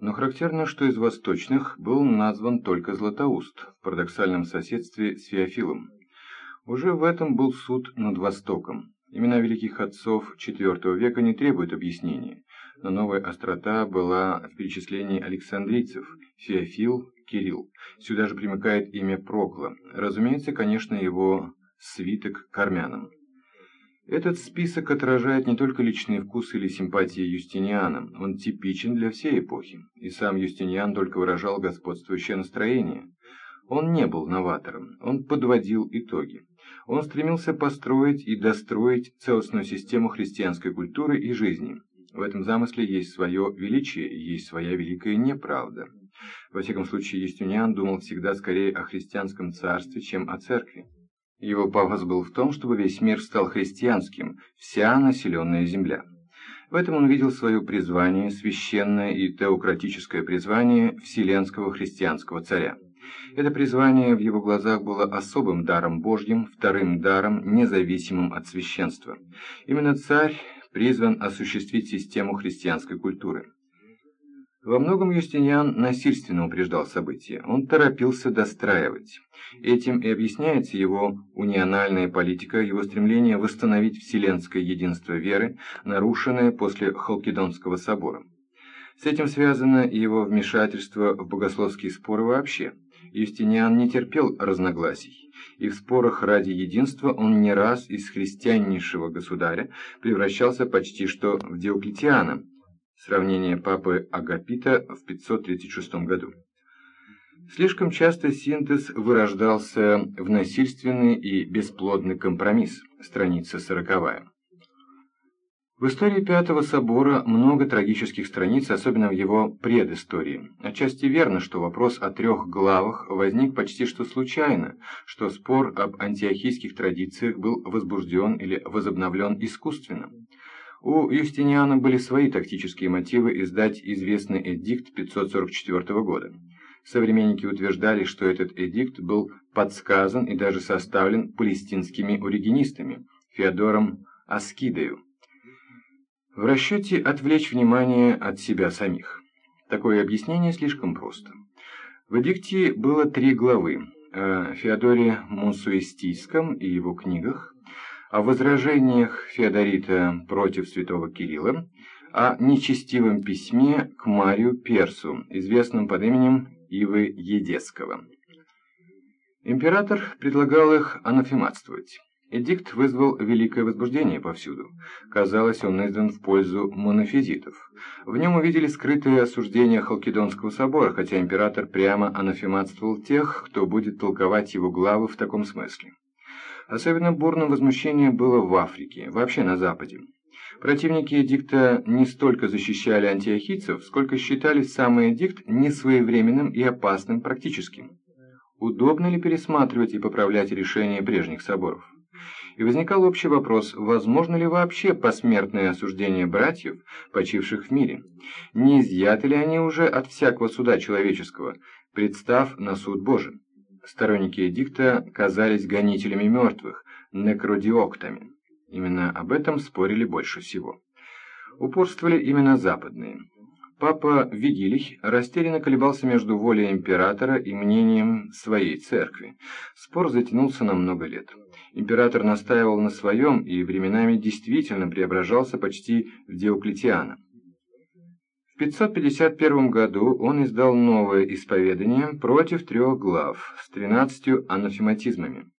Но характерно, что из восточных был назван только Златоуст в парадоксальном соседстве с Феофилом. Уже в этом был суд над Востоком. Имена великих отцов IV века не требуют объяснения, но новая острота была в перечислении александрийцев – Феофил, Кирилл. Сюда же примыкает имя Прокла. Разумеется, конечно, его свиток к армянам. Этот список отражает не только личные вкусы или симпатии Юстиниана, он типичен для всей эпохи, и сам Юстиниан только выражал господствующее настроение. Он не был новатором, он подводил итоги. Он стремился построить и достроить целостную систему христианской культуры и жизни. В этом замысле есть свое величие есть своя великая неправда. Во всяком случае, Юстиниан думал всегда скорее о христианском царстве, чем о церкви. Его пафос был в том, чтобы весь мир стал христианским, вся населенная земля. В этом он видел свое призвание, священное и теократическое призвание Вселенского христианского царя. Это призвание в его глазах было особым даром Божьим, вторым даром, независимым от священства. Именно царь призван осуществить систему христианской культуры. Во многом Юстиниан насильственно упреждал события, он торопился достраивать. Этим и объясняется его униональная политика, его стремление восстановить вселенское единство веры, нарушенное после Халкидонского собора. С этим связано и его вмешательство в богословские споры вообще. Юстиниан не терпел разногласий, и в спорах ради единства он не раз из христианнейшего государя превращался почти что в Диоклетиана, Сравнение папы Агапита в 536 году. Слишком часто синтез вырождался в насильственный и бесплодный компромисс, страница сороковая. В истории Пятого собора много трагических страниц, особенно в его предыстории. Отчасти верно, что вопрос о трех главах возник почти что случайно, что спор об антиохийских традициях был возбужден или возобновлен искусственно. У Юстиниана были свои тактические мотивы издать известный эдикт 544 года. Современники утверждали, что этот эдикт был подсказан и даже составлен палестинскими оригинистами Феодором Аскидою в расчете отвлечь внимание от себя самих. Такое объяснение слишком просто. В эдикте было три главы о Феодоре Мусуэстийском и его книгах, о возражениях Феодорита против святого Кирилла, о нечестивом письме к Марию Персу, известном под именем Ивы Едесского. Император предлагал их анафематствовать. Эдикт вызвал великое возбуждение повсюду. Казалось, он издан в пользу монофизитов. В нем увидели скрытые осуждения Халкидонского собора, хотя император прямо анафематствовал тех, кто будет толковать его главы в таком смысле. Особенно бурным возмущение было в Африке, вообще на Западе. Противники эдикта не столько защищали антиохийцев, сколько считали самый эдикт несвоевременным и опасным практическим. Удобно ли пересматривать и поправлять решения прежних соборов? И возникал общий вопрос, возможно ли вообще посмертное осуждение братьев, почивших в мире? Не изъяты ли они уже от всякого суда человеческого, представ на суд Божий? Сторонники эдикта казались гонителями мертвых, некродиоктами. Именно об этом спорили больше всего. Упорствовали именно западные. Папа Вигилий растерянно колебался между волей императора и мнением своей церкви. Спор затянулся на много лет. Император настаивал на своем и временами действительно преображался почти в Диоклетиана. 551 году он издал новое исповедание против трех глав с тринадцатью анафематизмами.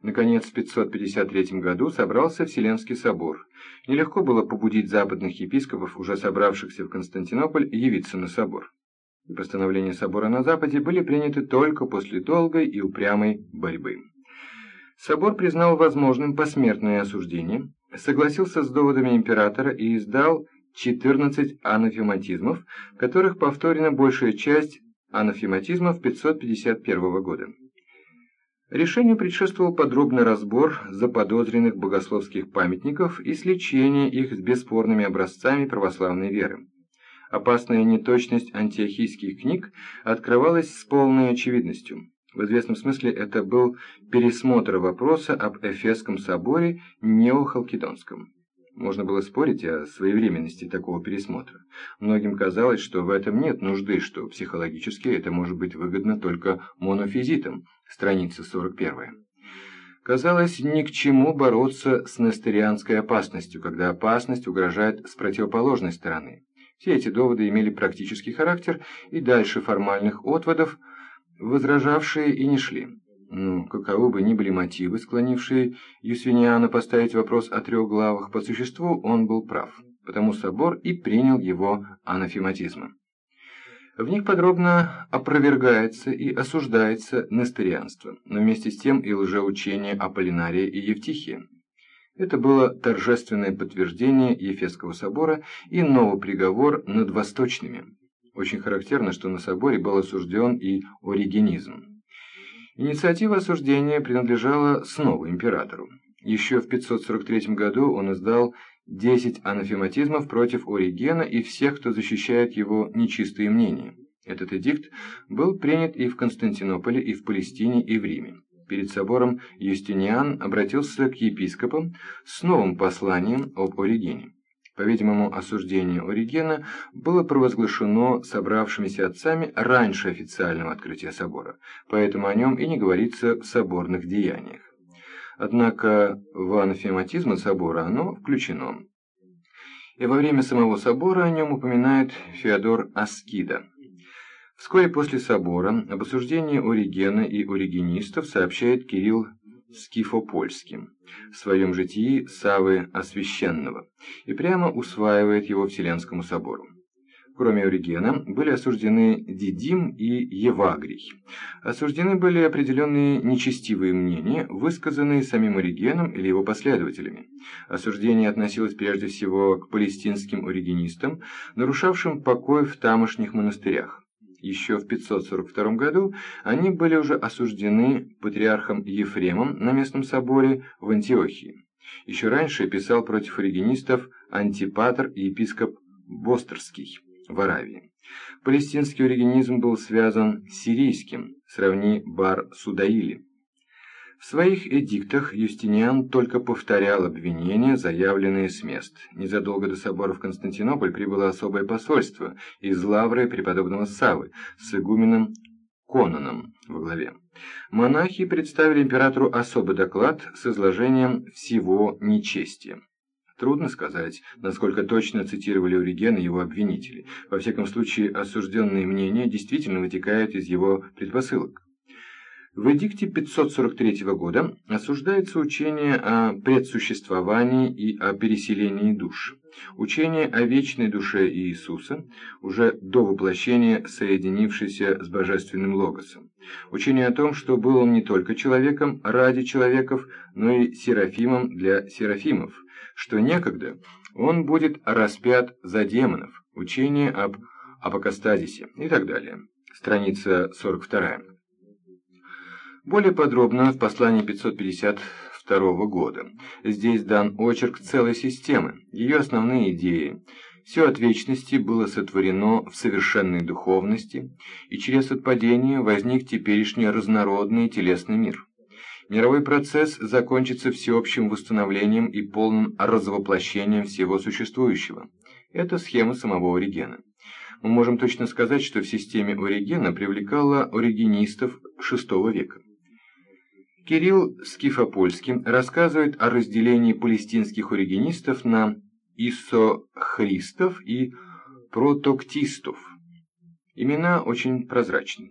Наконец, в 553 году собрался Вселенский собор. Нелегко было побудить западных епископов, уже собравшихся в Константинополь, явиться на собор. Постановления собора на Западе были приняты только после долгой и упрямой борьбы. Собор признал возможным посмертное осуждение, согласился с доводами императора и издал 14 анафематизмов, в которых повторена большая часть анафематизмов 551 года. Решению предшествовал подробный разбор заподозренных богословских памятников и сличение их с бесспорными образцами православной веры. Опасная неточность антиохийских книг открывалась с полной очевидностью. В известном смысле это был пересмотр вопроса об Эфесском соборе Неохалкидонском. Можно было спорить о своевременности такого пересмотра. Многим казалось, что в этом нет нужды, что психологически это может быть выгодно только монофизитам. Страница 41. Казалось, ни к чему бороться с нестерианской опасностью, когда опасность угрожает с противоположной стороны. Все эти доводы имели практический характер, и дальше формальных отводов возражавшие и не шли. Ну, каковы бы ни были мотивы, склонившие Юсвиниана поставить вопрос о трех главах, по существу он был прав, потому собор и принял его анафематизмом. В них подробно опровергается и осуждается нестерианство, но вместе с тем и лжеучение Аполлинария и Евтихия. Это было торжественное подтверждение Ефесского собора и новый приговор над восточными. Очень характерно, что на соборе был осужден и оригенизм. Инициатива осуждения принадлежала снова императору. Еще в 543 году он издал 10 анафематизмов против Оригена и всех, кто защищает его нечистые мнения. Этот эдикт был принят и в Константинополе, и в Палестине, и в Риме. Перед собором Юстиниан обратился к епископам с новым посланием об Оригене. По-видимому, осуждение Оригена было провозглашено собравшимися отцами раньше официального открытия собора, поэтому о нем и не говорится в соборных деяниях. Однако в анафематизм собора оно включено. И во время самого собора о нем упоминает Феодор Аскида. Вскоре после собора об осуждении Оригена и оригенистов сообщает Кирилл Скифопольским в своем житии Савы Освященного и прямо усваивает его Вселенскому собору. Кроме Оригена, были осуждены Дидим и Евагрий. Осуждены были определенные нечестивые мнения, высказанные самим Оригеном или его последователями. Осуждение относилось прежде всего к палестинским оригенистам, нарушавшим покой в тамошних монастырях. Еще в 542 году они были уже осуждены патриархом Ефремом на местном соборе в Антиохии. Еще раньше писал против оригенистов антипатр и епископ Бостерский в Аравии. Палестинский оригенизм был связан с сирийским, сравни Бар-Судаили. В своих эдиктах Юстиниан только повторял обвинения, заявленные с мест. Незадолго до собора в Константинополь прибыло особое посольство из Лавры преподобного Савы с игуменом Конаном во главе. Монахи представили императору особый доклад с изложением всего нечестия. Трудно сказать, насколько точно цитировали Оригена его обвинители. Во всяком случае, осужденные мнения действительно вытекают из его предпосылок. В эдикте 543 года осуждается учение о предсуществовании и о переселении душ. Учение о вечной душе Иисуса, уже до воплощения соединившейся с божественным логосом. Учение о том, что был он не только человеком ради человеков, но и серафимом для серафимов, что некогда он будет распят за демонов. Учение об апокастазисе и так далее. Страница 42. Более подробно в послании 552 года. Здесь дан очерк целой системы, ее основные идеи. Все от вечности было сотворено в совершенной духовности, и через отпадение возник теперешний разнородный телесный мир. Мировой процесс закончится всеобщим восстановлением и полным развоплощением всего существующего. Это схема самого Оригена. Мы можем точно сказать, что в системе Оригена привлекала оригенистов VI века. Кирилл Скифопольский рассказывает о разделении палестинских оригенистов на исохристов и протоктистов. Имена очень прозрачны.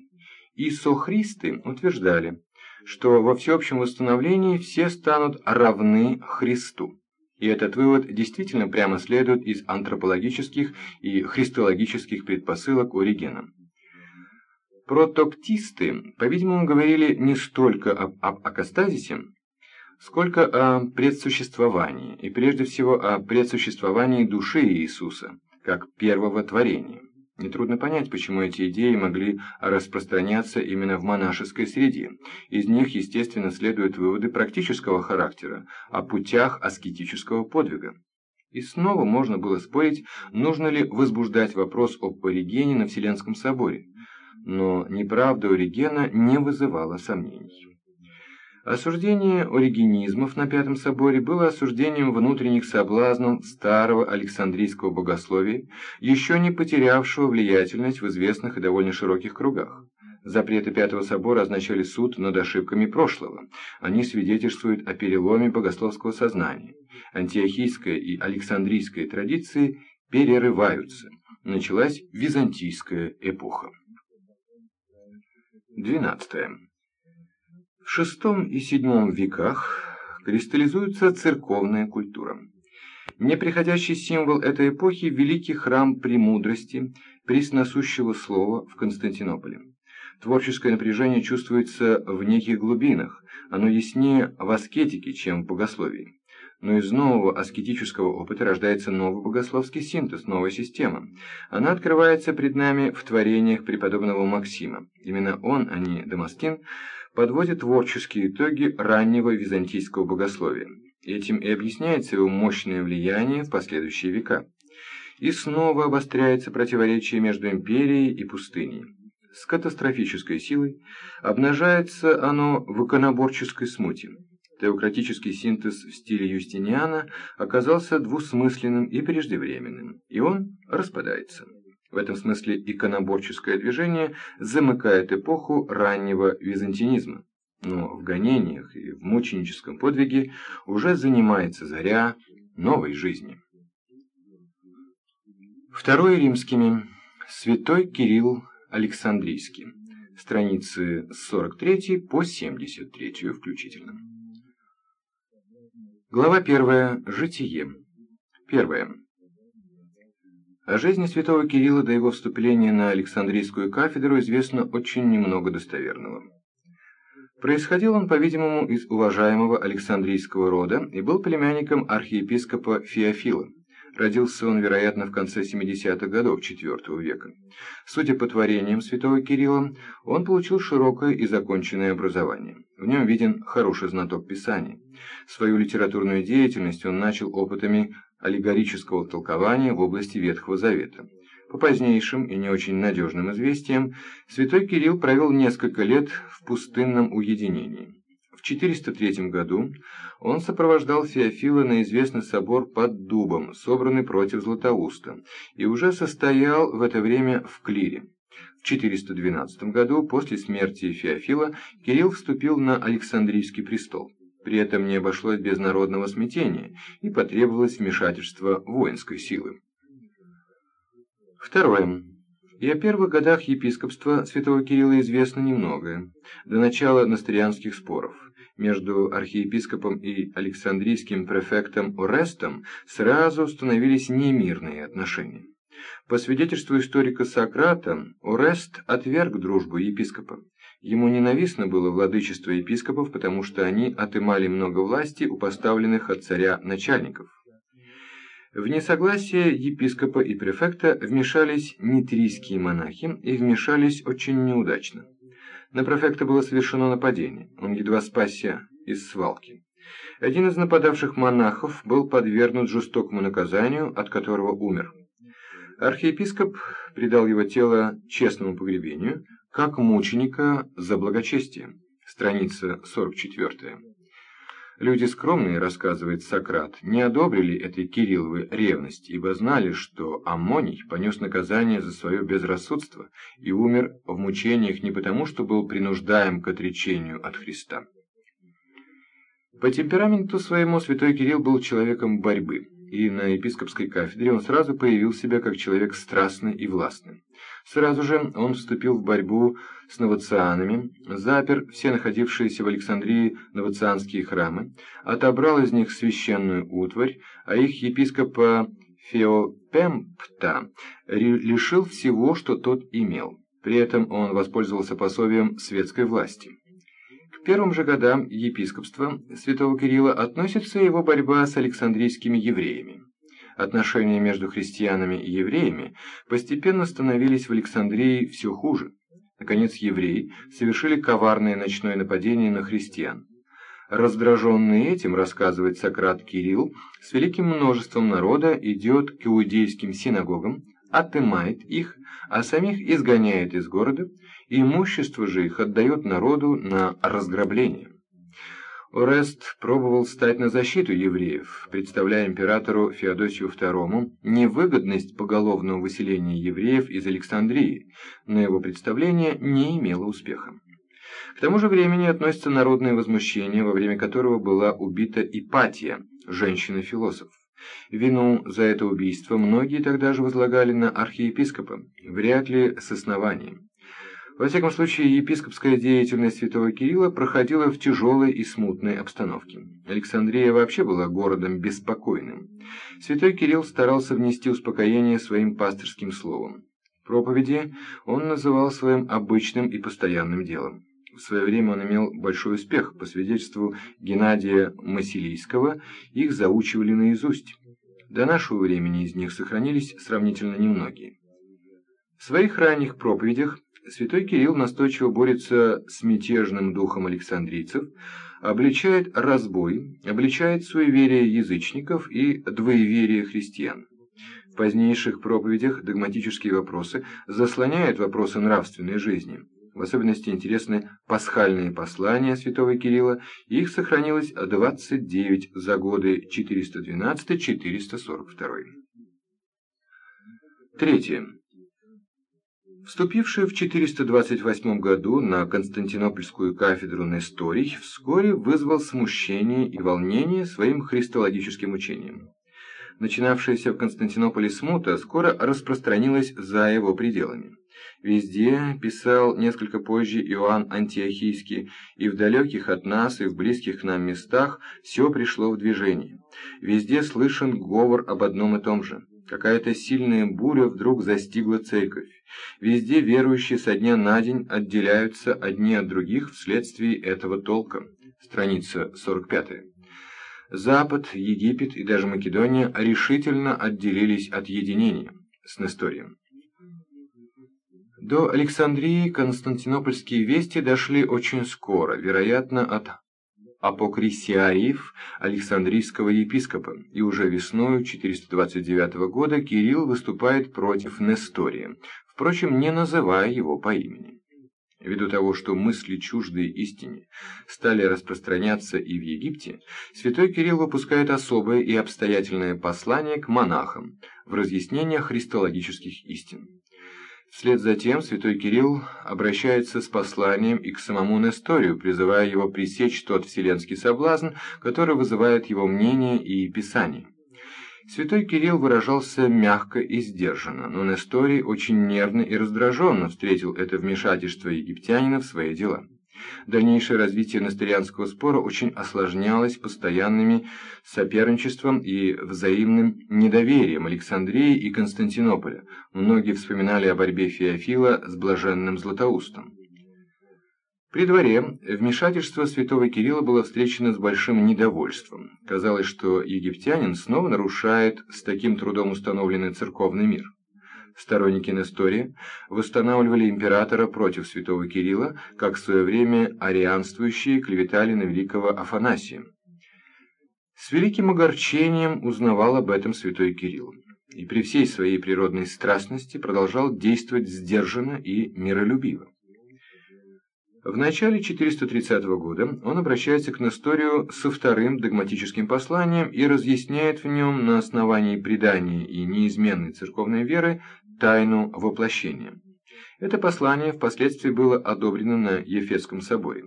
Исохристы утверждали, что во всеобщем восстановлении все станут равны Христу. И этот вывод действительно прямо следует из антропологических и христологических предпосылок Оригена. Протоктисты, по-видимому, говорили не столько об, об акастазисе, сколько о предсуществовании, и прежде всего о предсуществовании души Иисуса, как первого творения. Нетрудно понять, почему эти идеи могли распространяться именно в монашеской среде. Из них, естественно, следуют выводы практического характера о путях аскетического подвига. И снова можно было спорить, нужно ли возбуждать вопрос об Оригене на Вселенском соборе но неправда Оригена не вызывала сомнений. Осуждение оригенизмов на Пятом соборе было осуждением внутренних соблазнов старого Александрийского богословия, еще не потерявшего влиятельность в известных и довольно широких кругах. Запреты Пятого собора означали суд над ошибками прошлого. Они свидетельствуют о переломе богословского сознания. Антиохийская и Александрийская традиции перерываются. Началась византийская эпоха. 12. В VI и VII веках кристаллизуется церковная культура. Неприходящий символ этой эпохи – великий храм премудрости, пресносущего слова в Константинополе. Творческое напряжение чувствуется в неких глубинах, оно яснее в аскетике, чем в богословии. Но из нового аскетического опыта рождается новый богословский синтез, новая система. Она открывается пред нами в творениях преподобного Максима. Именно он, а не Дамаскин, подводит творческие итоги раннего византийского богословия. Этим и объясняется его мощное влияние в последующие века. И снова обостряется противоречие между империей и пустыней. С катастрофической силой обнажается оно в иконоборческой смуте. Теократический синтез в стиле Юстиниана оказался двусмысленным и преждевременным, и он распадается. В этом смысле иконоборческое движение замыкает эпоху раннего византинизма. Но в гонениях и в мученическом подвиге уже занимается заря новой жизни. Второе римскими. Святой Кирилл Александрийский. Страницы с 43 по 73 включительно. Глава 1. Житие. Первое. О жизни святого Кирилла до его вступления на Александрийскую кафедру известно очень немного достоверного. Происходил он, по-видимому, из уважаемого Александрийского рода и был племянником архиепископа Феофила. Родился он, вероятно, в конце 70-х годов IV века. Судя по творениям святого Кирилла, он получил широкое и законченное образование. В нем виден хороший знаток Писания. Свою литературную деятельность он начал опытами аллегорического толкования в области Ветхого Завета. По позднейшим и не очень надежным известиям, святой Кирилл провел несколько лет в пустынном уединении. В 403 году он сопровождал Феофила на известный собор под Дубом, собранный против Златоуста, и уже состоял в это время в клире. В 412 году, после смерти Феофила, Кирилл вступил на Александрийский престол. При этом не обошлось без народного смятения и потребовалось вмешательство воинской силы. Второе. И о первых годах епископства святого Кирилла известно немногое, до начала настрианских споров. Между архиепископом и Александрийским префектом Орестом сразу установились немирные отношения. По свидетельству историка Сократа, Орест отверг дружбу епископа. Ему ненавистно было владычество епископов, потому что они отымали много власти у поставленных от царя начальников. В несогласие епископа и префекта вмешались нитрийские монахи и вмешались очень неудачно. На префекта было совершено нападение, он едва спасся из свалки. Один из нападавших монахов был подвергнут жестокому наказанию, от которого умер. Архиепископ предал его тело честному погребению, как мученика за благочестие. Страница 44. Люди скромные, рассказывает Сократ, не одобрили этой Кирилловой ревности, ибо знали, что Аммоний понес наказание за свое безрассудство и умер в мучениях не потому, что был принуждаем к отречению от Христа. По темпераменту своему святой Кирилл был человеком борьбы и на епископской кафедре он сразу появил себя как человек страстный и властный. Сразу же он вступил в борьбу с новацианами, запер все находившиеся в Александрии новацианские храмы, отобрал из них священную утварь, а их епископа Феопемпта лишил всего, что тот имел. При этом он воспользовался пособием светской власти первым же годам епископства святого Кирилла относится его борьба с александрийскими евреями. Отношения между христианами и евреями постепенно становились в Александрии все хуже. Наконец, евреи совершили коварное ночное нападение на христиан. Раздраженный этим, рассказывает Сократ Кирилл, с великим множеством народа идет к иудейским синагогам, отымает их, а самих изгоняет из города, имущество же их отдает народу на разграбление. Орест пробовал стать на защиту евреев, представляя императору Феодосию II невыгодность поголовного выселения евреев из Александрии, но его представление не имело успеха. К тому же времени относится народное возмущение, во время которого была убита Ипатия, женщина-философ. Вину за это убийство многие тогда же возлагали на архиепископа, вряд ли с основанием. Во всяком случае, епископская деятельность святого Кирилла проходила в тяжелой и смутной обстановке. Александрия вообще была городом беспокойным. Святой Кирилл старался внести успокоение своим пастырским словом. Проповеди он называл своим обычным и постоянным делом. В свое время он имел большой успех. По свидетельству Геннадия Масилийского, их заучивали наизусть. До нашего времени из них сохранились сравнительно немногие. В своих ранних проповедях святой Кирилл настойчиво борется с мятежным духом александрийцев, обличает разбой, обличает суеверие язычников и двоеверие христиан. В позднейших проповедях догматические вопросы заслоняют вопросы нравственной жизни – в особенности интересны пасхальные послания святого Кирилла, их сохранилось 29 за годы 412-442. Третье. Вступивший в 428 году на Константинопольскую кафедру Несторий вскоре вызвал смущение и волнение своим христологическим учением. Начинавшаяся в Константинополе смута скоро распространилась за его пределами. Везде, писал несколько позже Иоанн Антиохийский, и в далеких от нас, и в близких нам местах все пришло в движение. Везде слышен говор об одном и том же. Какая-то сильная буря вдруг застигла церковь. Везде верующие со дня на день отделяются одни от других вследствие этого толка. Страница 45. Запад, Египет и даже Македония решительно отделились от единения с Несторием. До Александрии константинопольские вести дошли очень скоро, вероятно, от апокрисиариев Александрийского епископа, и уже весною 429 года Кирилл выступает против Нестория, впрочем, не называя его по имени. Ввиду того, что мысли чуждые истине стали распространяться и в Египте, святой Кирилл выпускает особое и обстоятельное послание к монахам в разъяснение христологических истин. Вслед за тем святой Кирилл обращается с посланием и к самому Несторию, призывая его пресечь тот вселенский соблазн, который вызывает его мнение и писание. Святой Кирилл выражался мягко и сдержанно, но Несторий очень нервно и раздраженно встретил это вмешательство египтянина в свои дела. Дальнейшее развитие насторианского спора очень осложнялось постоянными соперничеством и взаимным недоверием Александрии и Константинополя. Многие вспоминали о борьбе Феофила с блаженным Златоустом. При дворе вмешательство святого Кирилла было встречено с большим недовольством. Казалось, что египтянин снова нарушает с таким трудом установленный церковный мир. Сторонники Нестория восстанавливали императора против святого Кирилла, как в свое время арианствующие клеветали на великого Афанасия. С великим огорчением узнавал об этом святой Кирилл, и при всей своей природной страстности продолжал действовать сдержанно и миролюбиво. В начале 430 года он обращается к Несторию со вторым догматическим посланием и разъясняет в нем на основании предания и неизменной церковной веры тайну воплощения. Это послание впоследствии было одобрено на Ефесском соборе.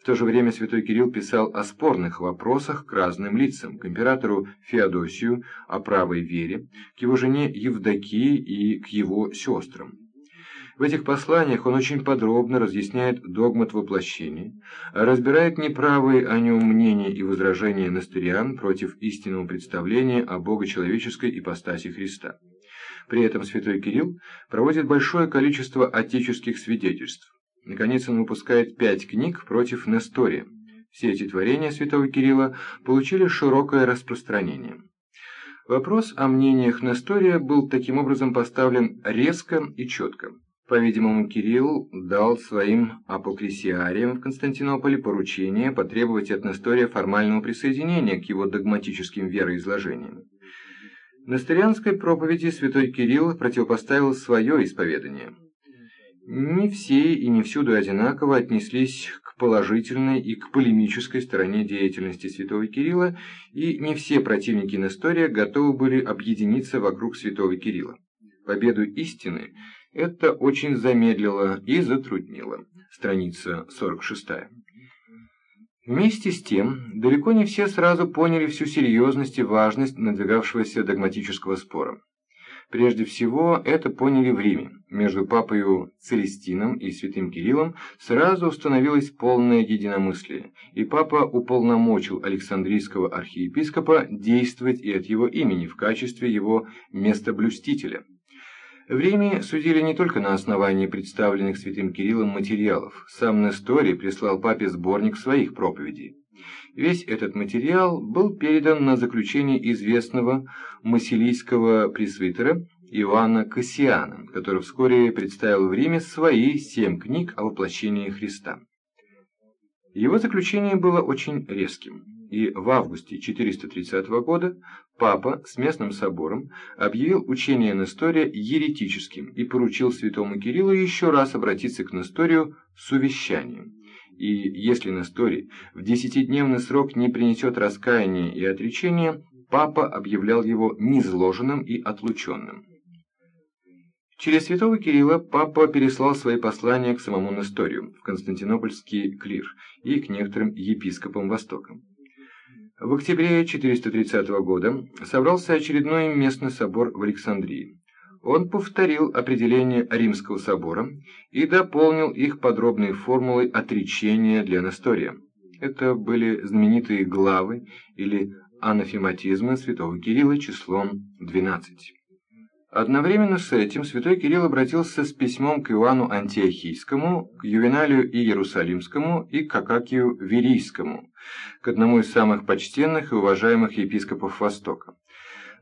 В то же время святой Кирилл писал о спорных вопросах к разным лицам, к императору Феодосию, о правой вере, к его жене Евдокии и к его сестрам. В этих посланиях он очень подробно разъясняет догмат воплощения, разбирает неправые о нем мнения и возражения настыриан против истинного представления о богочеловеческой ипостаси Христа. При этом святой Кирилл проводит большое количество отеческих свидетельств. Наконец он выпускает пять книг против Нестория. Все эти творения святого Кирилла получили широкое распространение. Вопрос о мнениях Нестория был таким образом поставлен резко и четко. По-видимому, Кирилл дал своим апокрисиариям в Константинополе поручение потребовать от Нестория формального присоединения к его догматическим вероизложениям. Насторианской проповеди святой Кирилл противопоставил свое исповедание. не все и не всюду одинаково отнеслись к положительной и к полемической стороне деятельности святого Кирилла, и не все противники Нестория готовы были объединиться вокруг святого Кирилла. Победу истины это очень замедлило и затруднило. Страница 46. Вместе с тем, далеко не все сразу поняли всю серьезность и важность надвигавшегося догматического спора. Прежде всего, это поняли в Риме. Между папою Целестином и святым Кириллом сразу установилось полное единомыслие, и папа уполномочил Александрийского архиепископа действовать и от его имени в качестве его местоблюстителя. В Риме судили не только на основании представленных святым Кириллом материалов. Сам Несторий прислал папе сборник своих проповедей. Весь этот материал был передан на заключение известного массилийского пресвитера Иоанна Кассиана, который вскоре представил в Риме свои семь книг о воплощении Христа. Его заключение было очень резким, и в августе 430 года папа с местным собором объявил учение Нестория еретическим и поручил святому Кириллу еще раз обратиться к Несторию с увещанием и если Несторий в десятидневный срок не принесет раскаяния и отречения, папа объявлял его низложенным и отлученным. Через святого Кирилла папа переслал свои послания к самому Несторию, в Константинопольский клир и к некоторым епископам Востока. В октябре 430 года собрался очередной местный собор в Александрии он повторил определение Римского собора и дополнил их подробной формулой отречения для Нестория. Это были знаменитые главы или анафематизмы святого Кирилла числом 12. Одновременно с этим святой Кирилл обратился с письмом к Иоанну Антиохийскому, к Ювеналию Иерусалимскому и к Акакию Верийскому, к одному из самых почтенных и уважаемых епископов Востока.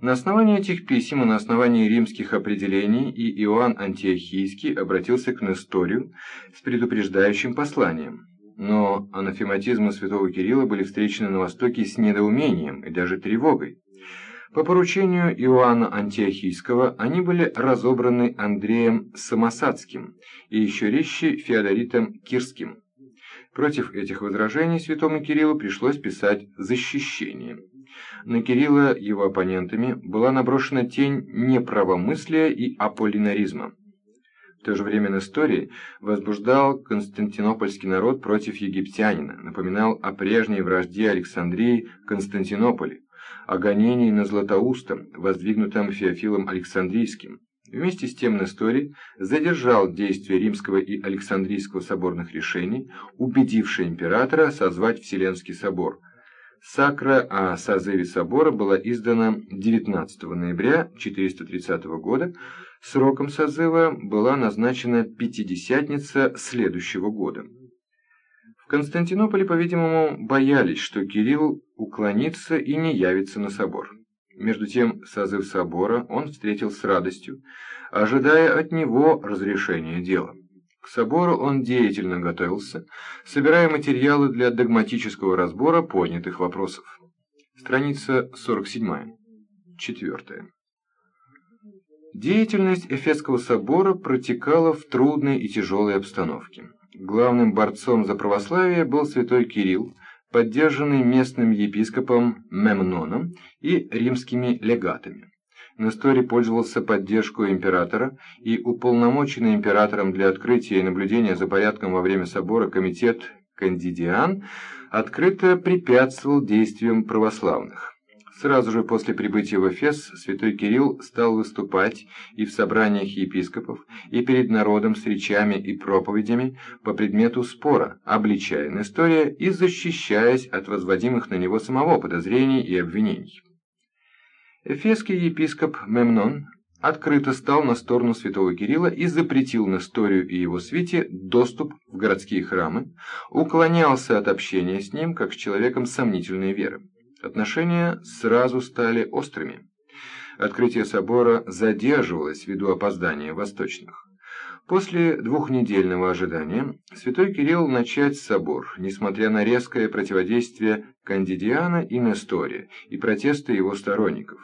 На основании этих писем и на основании римских определений и Иоанн Антиохийский обратился к Несторию с предупреждающим посланием. Но анафематизмы святого Кирилла были встречены на Востоке с недоумением и даже тревогой. По поручению Иоанна Антиохийского они были разобраны Андреем Самосадским и еще резче Феодоритом Кирским. Против этих возражений святому Кириллу пришлось писать защищение. На Кирилла его оппонентами была наброшена тень неправомыслия и аполлинаризма. В то же время Несторий возбуждал константинопольский народ против египтянина, напоминал о прежней вражде Александрии Константинополе, о гонении на Златоуста, воздвигнутом Феофилом Александрийским. Вместе с тем Несторий задержал действие римского и Александрийского соборных решений, убедивший императора созвать Вселенский собор – Сакра о созыве собора была издана 19 ноября 430 года, сроком созыва была назначена Пятидесятница следующего года. В Константинополе, по-видимому, боялись, что Кирилл уклонится и не явится на собор. Между тем, созыв собора он встретил с радостью, ожидая от него разрешения дела. К собору он деятельно готовился, собирая материалы для догматического разбора поднятых вопросов. Страница 47. Четвертое. Деятельность Эфесского собора протекала в трудной и тяжелой обстановке. Главным борцом за православие был святой Кирилл, поддержанный местным епископом Мемноном и римскими легатами. Нестори пользовался поддержкой императора, и уполномоченный императором для открытия и наблюдения за порядком во время собора комитет «Кандидиан» открыто препятствовал действиям православных. Сразу же после прибытия в Эфес святой Кирилл стал выступать и в собраниях епископов, и перед народом с речами и проповедями по предмету спора, обличая Нестория и защищаясь от возводимых на него самого подозрений и обвинений. Эфесский епископ Мемнон открыто стал на сторону святого Кирилла и запретил Несторию и его свите доступ в городские храмы, уклонялся от общения с ним как с человеком сомнительной веры. Отношения сразу стали острыми. Открытие собора задерживалось ввиду опоздания восточных. После двухнедельного ожидания святой Кирилл начать собор, несмотря на резкое противодействие Кандидиана и Нестория и протесты его сторонников.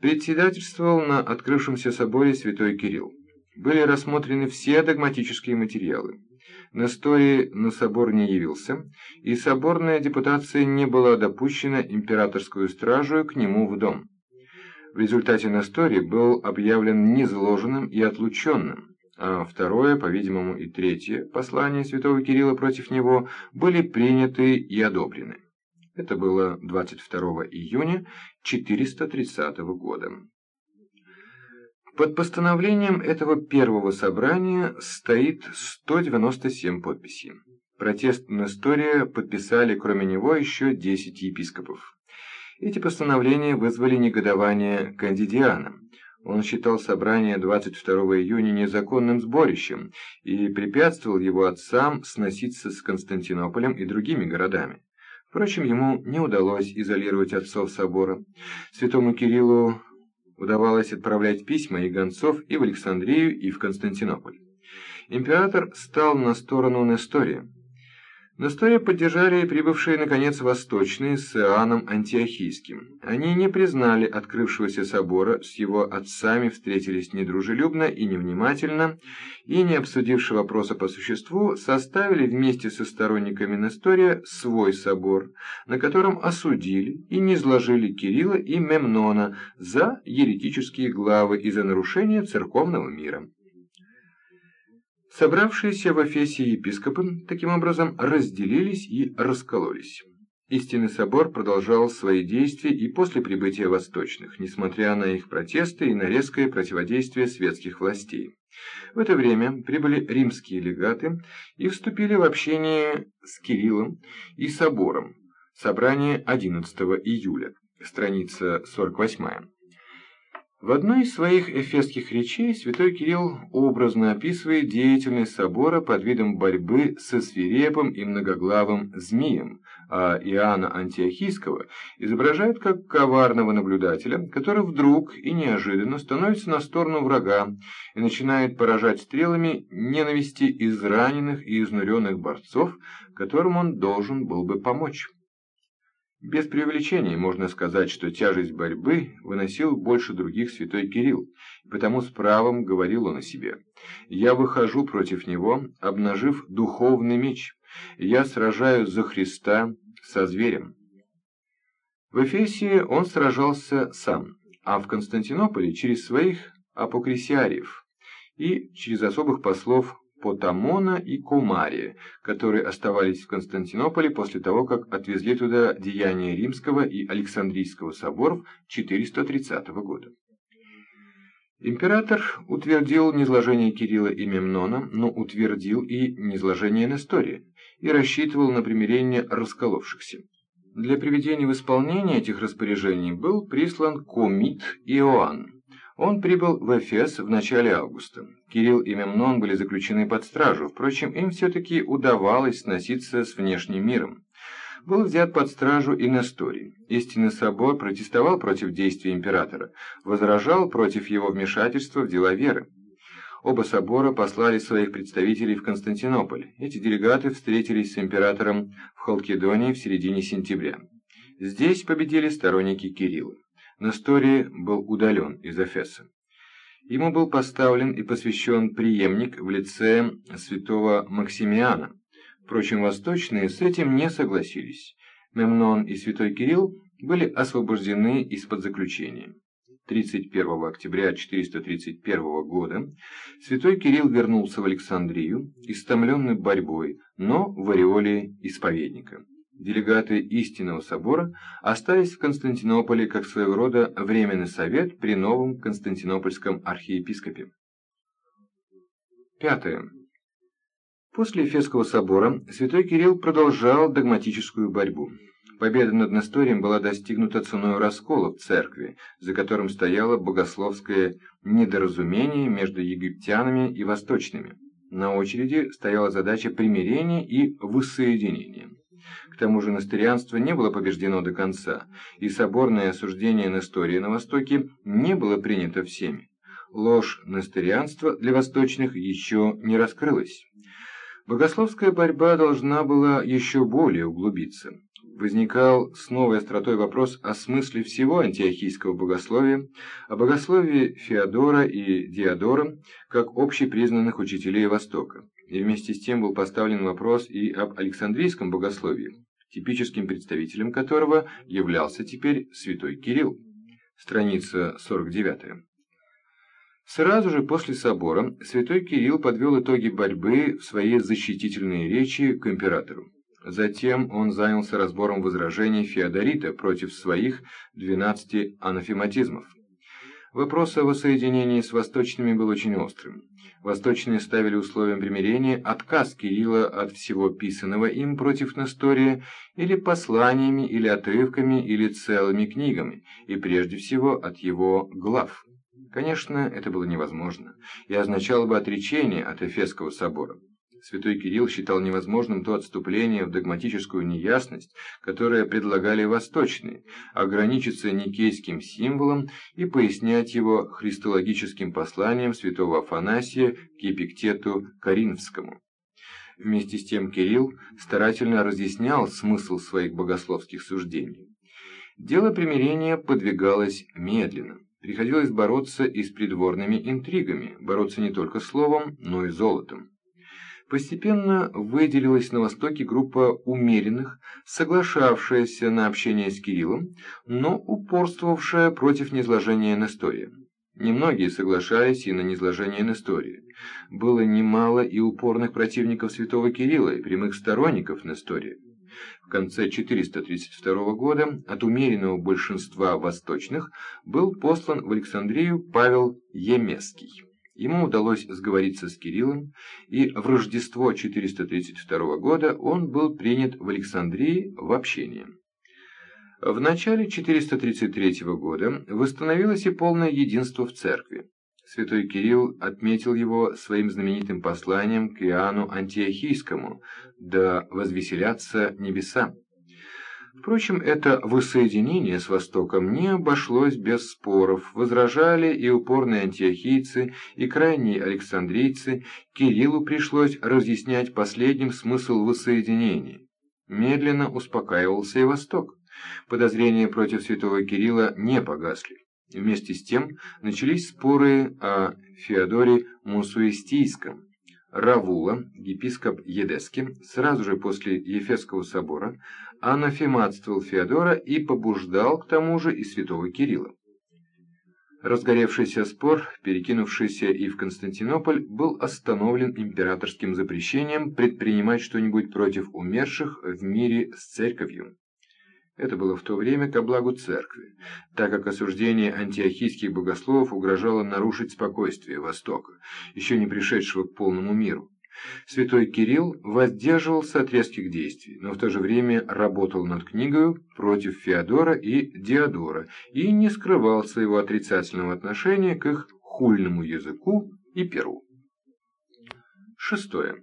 Председательствовал на открывшемся соборе святой Кирилл. были рассмотрены все догматические материалы. Несторий на собор не явился, и соборная депутация не была допущена императорскую стражу к нему в дом. В результате Несторий был объявлен незложенным и отлученным, а второе, по-видимому, и третье послание святого Кирилла против него были приняты и одобрены. Это было 22 июня 430 года. Под постановлением этого первого собрания стоит 197 подписей. Протест Нестория подписали кроме него еще 10 епископов. Эти постановления вызвали негодование Кандидиана. Он считал собрание 22 июня незаконным сборищем и препятствовал его отцам сноситься с Константинополем и другими городами. Впрочем, ему не удалось изолировать отцов собора. Святому Кириллу удавалось отправлять письма и гонцов и в Александрию, и в Константинополь. Император стал на сторону Нестория. Нестория поддержали прибывшие, наконец, восточные с Иоанном Антиохийским. Они не признали открывшегося собора, с его отцами встретились недружелюбно и невнимательно, и, не обсудивши вопроса по существу, составили вместе со сторонниками Нестория свой собор, на котором осудили и низложили Кирилла и Мемнона за еретические главы и за нарушение церковного мира. Собравшиеся в Эфесе епископы, таким образом, разделились и раскололись. Истинный собор продолжал свои действия и после прибытия восточных, несмотря на их протесты и на резкое противодействие светских властей. В это время прибыли римские легаты и вступили в общение с Кириллом и собором. Собрание 11 июля, страница 48. В одной из своих эфесских речей святой Кирилл образно описывает деятельность собора под видом борьбы со свирепым и многоглавым змеем, а Иоанна Антиохийского изображает как коварного наблюдателя, который вдруг и неожиданно становится на сторону врага и начинает поражать стрелами ненависти израненных и изнуренных борцов, которым он должен был бы помочь. Без преувеличения можно сказать, что тяжесть борьбы выносил больше других святой Кирилл, потому с правом говорил он о себе. «Я выхожу против него, обнажив духовный меч. Я сражаюсь за Христа со зверем». В Эфесии он сражался сам, а в Константинополе через своих апокрисиариев и через особых послов Потамона и Кумария, которые оставались в Константинополе после того, как отвезли туда деяния Римского и Александрийского соборов 430 года. Император утвердил низложение Кирилла и Мемнона, но утвердил и низложение Нестория, и рассчитывал на примирение расколовшихся. Для приведения в исполнение этих распоряжений был прислан комит Иоанн, он прибыл в Эфес в начале августа. Кирилл и Мемнон были заключены под стражу, впрочем, им все-таки удавалось сноситься с внешним миром. Был взят под стражу и Несторий. Истинный собор протестовал против действий императора, возражал против его вмешательства в дела веры. Оба собора послали своих представителей в Константинополь. Эти делегаты встретились с императором в Халкидонии в середине сентября. Здесь победили сторонники Кирилла. Несторий был удален из Эфеса. Ему был поставлен и посвящен преемник в лице святого Максимиана. Впрочем, восточные с этим не согласились. Мемнон и святой Кирилл были освобождены из-под заключения. 31 октября 431 года святой Кирилл вернулся в Александрию, истомленный борьбой, но в ореоле исповедника делегаты истинного собора остались в Константинополе как своего рода временный совет при новом константинопольском архиепископе. Пятое. После Эфесского собора святой Кирилл продолжал догматическую борьбу. Победа над Несторием была достигнута ценой раскола в церкви, за которым стояло богословское недоразумение между египтянами и восточными. На очереди стояла задача примирения и воссоединения. Тому же насторианство не было побеждено до конца, и соборное осуждение Нестории на Востоке не было принято всеми. Ложь насторианства для восточных еще не раскрылась. Богословская борьба должна была еще более углубиться. возникал с новой остротой вопрос о смысле всего антиохийского богословия, о богословии Феодора и Диодора как общепризнанных учителей Востока, и вместе с тем был поставлен вопрос и об Александрийском богословии, типическим представителем которого являлся теперь святой Кирилл. Страница 49. Сразу же после собора святой Кирилл подвел итоги борьбы в своей защитительной речи к императору. Затем он занялся разбором возражений Феодорита против своих 12 анафематизмов. Вопрос о воссоединении с восточными был очень острым. Восточные ставили условием примирения отказ Кирилла от всего писанного им против Нестория или посланиями, или отрывками, или целыми книгами, и прежде всего от его глав. Конечно, это было невозможно, и означало бы отречение от Эфесского собора. Святой Кирилл считал невозможным то отступление в догматическую неясность, которое предлагали восточные, ограничиться никейским символом и пояснять его христологическим посланием святого Афанасия к Епиктету Каринфскому. Вместе с тем Кирилл старательно разъяснял смысл своих богословских суждений. Дело примирения подвигалось медленно. Приходилось бороться и с придворными интригами, бороться не только словом, но и золотом. Постепенно выделилась на Востоке группа умеренных, соглашавшаяся на общение с Кириллом, но упорствовавшая против низложения Нестория. Немногие соглашались и на низложение Нестория. Было немало и упорных противников святого Кирилла и прямых сторонников Нестория. В конце 432 года от умеренного большинства восточных был послан в Александрию Павел Емеский. Ему удалось сговориться с Кириллом, и в Рождество 432 года он был принят в Александрии в общение. В начале 433 года восстановилось и полное единство в церкви. Святой Кирилл отметил его своим знаменитым посланием к Иоанну Антиохийскому «Да возвеселятся небеса». Впрочем, это воссоединение с Востоком не обошлось без споров. Возражали и упорные антиохийцы, и крайние александрийцы. Кириллу пришлось разъяснять последним смысл воссоединения. Медленно успокаивался и Восток. Подозрения против святого Кирилла не погасли. Вместе с тем начались споры о Феодоре Мусуистийском, Равула, епископ Едески, сразу же после Ефесского собора, анафематствовал Феодора и побуждал к тому же и святого Кирилла. Разгоревшийся спор, перекинувшийся и в Константинополь, был остановлен императорским запрещением предпринимать что-нибудь против умерших в мире с церковью. Это было в то время ко благу церкви, так как осуждение антиохийских богословов угрожало нарушить спокойствие Востока, еще не пришедшего к полному миру. Святой Кирилл воздерживался от резких действий, но в то же время работал над книгой против Феодора и Диодора и не скрывал своего отрицательного отношения к их хульному языку и перу. Шестое.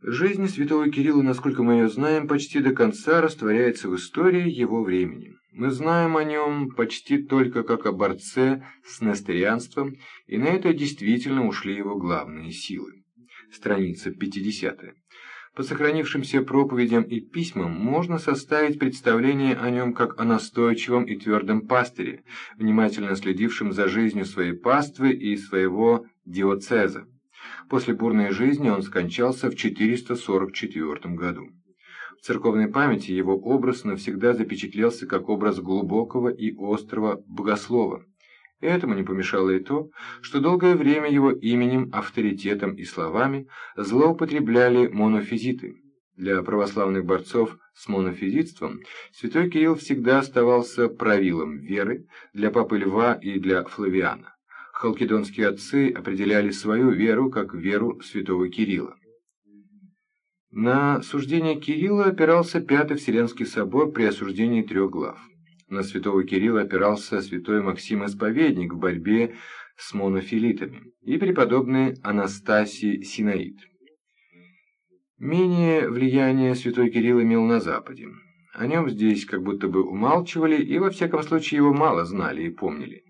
Жизнь святого Кирилла, насколько мы ее знаем, почти до конца растворяется в истории его времени. Мы знаем о нем почти только как о борце с нестерианством, и на это действительно ушли его главные силы. Страница 50. По сохранившимся проповедям и письмам можно составить представление о нем как о настойчивом и твердом пастыре, внимательно следившем за жизнью своей паствы и своего диоцеза. После бурной жизни он скончался в 444 году. В церковной памяти его образ навсегда запечатлелся как образ глубокого и острого богослова. Этому не помешало и то, что долгое время его именем, авторитетом и словами злоупотребляли монофизиты. Для православных борцов с монофизитством святой Кирилл всегда оставался правилом веры для папы Льва и для Флавиана халкидонские отцы определяли свою веру как веру святого Кирилла. На суждение Кирилла опирался Пятый Вселенский собор при осуждении трех глав. На святого Кирилла опирался святой Максим Исповедник в борьбе с монофилитами и преподобный Анастасий Синаид. Менее влияние святой Кирилл имел на Западе. О нем здесь как будто бы умалчивали и во всяком случае его мало знали и помнили.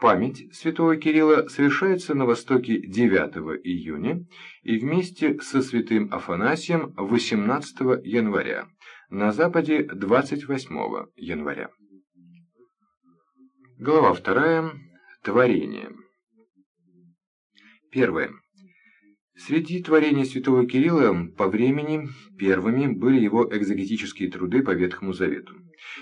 Память святого Кирилла совершается на востоке 9 июня и вместе со святым Афанасием 18 января, на Западе 28 января. Глава вторая. Творение. Первое. Среди творений святого Кирилла по времени первыми были его экзегетические труды по Ветхому Завету.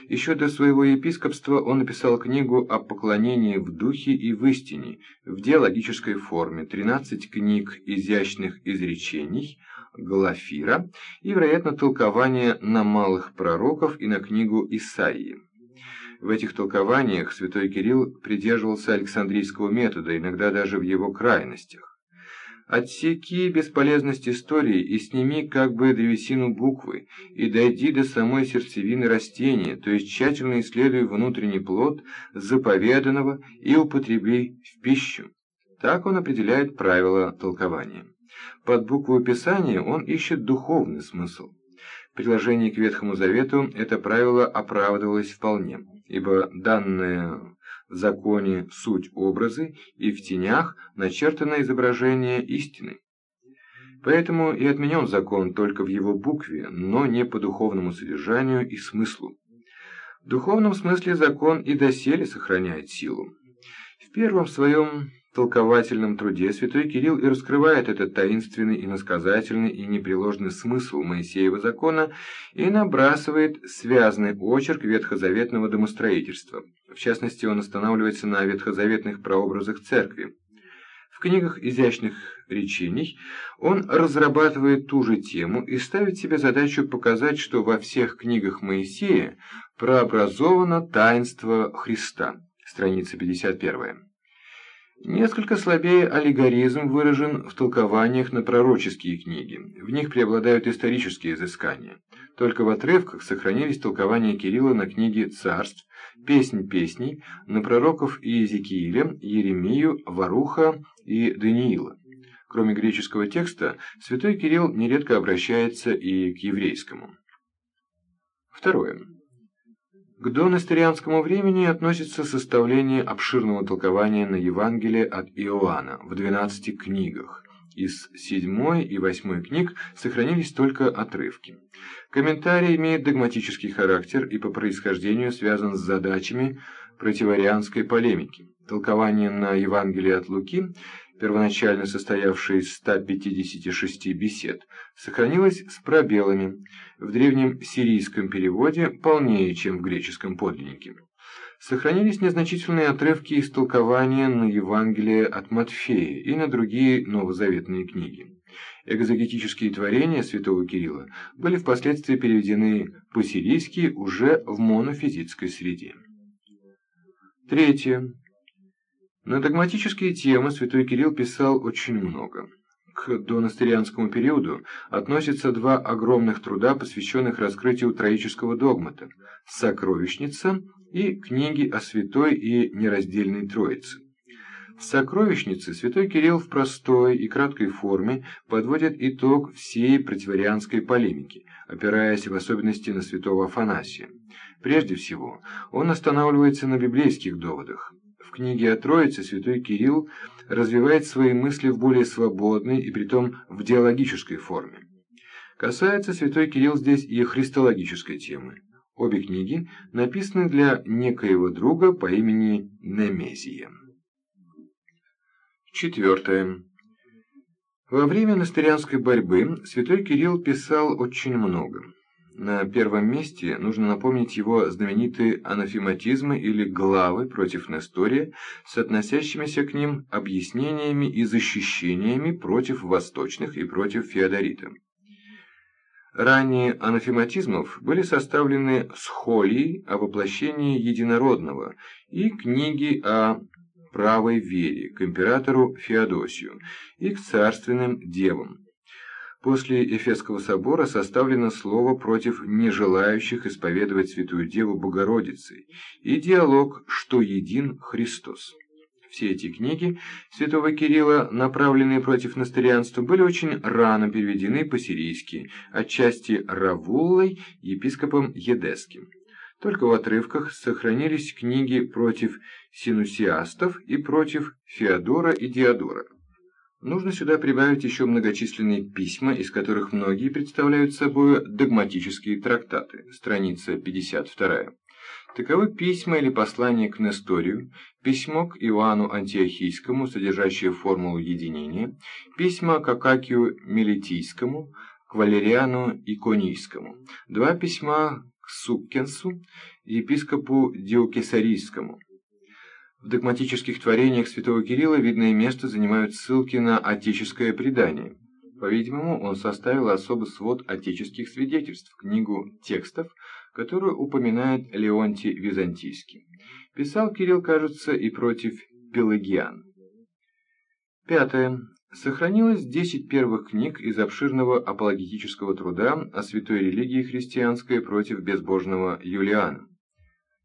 Еще до своего епископства он написал книгу о поклонении в духе и в истине, в диалогической форме, 13 книг изящных изречений, Глафира и, вероятно, толкование на малых пророков и на книгу Исаии. В этих толкованиях святой Кирилл придерживался Александрийского метода, иногда даже в его крайностях. Отсеки бесполезность истории и сними как бы древесину буквы, и дойди до самой сердцевины растения, то есть тщательно исследуй внутренний плод заповеданного и употреби в пищу. Так он определяет правила толкования. Под букву Писания он ищет духовный смысл. В к Ветхому Завету это правило оправдывалось вполне, ибо данное в законе суть образы, и в тенях начертано изображение истины. Поэтому и отменен закон только в его букве, но не по духовному содержанию и смыслу. В духовном смысле закон и доселе сохраняет силу. В первом своем толковательном труде святой Кирилл и раскрывает этот таинственный, иносказательный и непреложный смысл Моисеева закона и набрасывает связанный очерк ветхозаветного домостроительства. В частности, он останавливается на ветхозаветных прообразах церкви. В книгах изящных речений он разрабатывает ту же тему и ставит себе задачу показать, что во всех книгах Моисея прообразовано таинство Христа. Страница 51. Несколько слабее аллегоризм выражен в толкованиях на пророческие книги. В них преобладают исторические изыскания. Только в отрывках сохранились толкования Кирилла на книги «Царств», «Песнь песней», на пророков Иезекииля, Еремию, Варуха и Даниила. Кроме греческого текста, святой Кирилл нередко обращается и к еврейскому. Второе. К донастерианскому времени относится составление обширного толкования на Евангелие от Иоанна в 12 книгах. Из 7 и 8 книг сохранились только отрывки. Комментарий имеет догматический характер и по происхождению связан с задачами противорианской полемики. Толкование на Евангелие от Луки первоначально состоявшее из 156 бесед, сохранилось с пробелами, в древнем сирийском переводе полнее, чем в греческом подлиннике. Сохранились незначительные отрывки из толкования на Евангелие от Матфея и на другие новозаветные книги. Экзогетические творения святого Кирилла были впоследствии переведены по-сирийски уже в монофизитской среде. Третье. На догматические темы святой Кирилл писал очень много. К донастерианскому периоду относятся два огромных труда, посвященных раскрытию троического догмата «Сокровищница» и «Книги о святой и нераздельной Троице». В «Сокровищнице» святой Кирилл в простой и краткой форме подводит итог всей противорианской полемики, опираясь в особенности на святого Афанасия. Прежде всего, он останавливается на библейских доводах. Книге о Троице святой Кирилл развивает свои мысли в более свободной и притом в диалогической форме. Касается святой Кирилл здесь и христологической темы. Обе книги написаны для некоего друга по имени Немезия. Четвертое. Во время настырянской борьбы святой Кирилл писал очень много. На первом месте нужно напомнить его знаменитые анафематизмы или главы против Нестория с относящимися к ним объяснениями и защищениями против восточных и против Феодорита. Ранее анафематизмов были составлены схолии о воплощении единородного и книги о правой вере к императору Феодосию и к царственным девам. После Эфесского собора составлено слово против нежелающих исповедовать Святую Деву Богородицей и диалог «Что един Христос». Все эти книги святого Кирилла, направленные против настырианства, были очень рано переведены по-сирийски, отчасти Равуллой, епископом Едесским. Только в отрывках сохранились книги против синусиастов и против Феодора и Диодора. Нужно сюда прибавить еще многочисленные письма, из которых многие представляют собой догматические трактаты, страница 52. Таковы письма или послания к Несторию, письмо к Иоанну Антиохийскому, содержащее формулу единения, письма к Акакию Мелитийскому, к Валериану Иконийскому, два письма к Суккенсу, епископу Диокесарийскому, в догматических творениях святого Кирилла видное место занимают ссылки на отеческое предание. По-видимому, он составил особый свод отеческих свидетельств, книгу текстов, которую упоминает Леонтий Византийский. Писал Кирилл, кажется, и против пелагиан. Пятое. Сохранилось десять первых книг из обширного апологетического труда о святой религии христианской против безбожного Юлиана.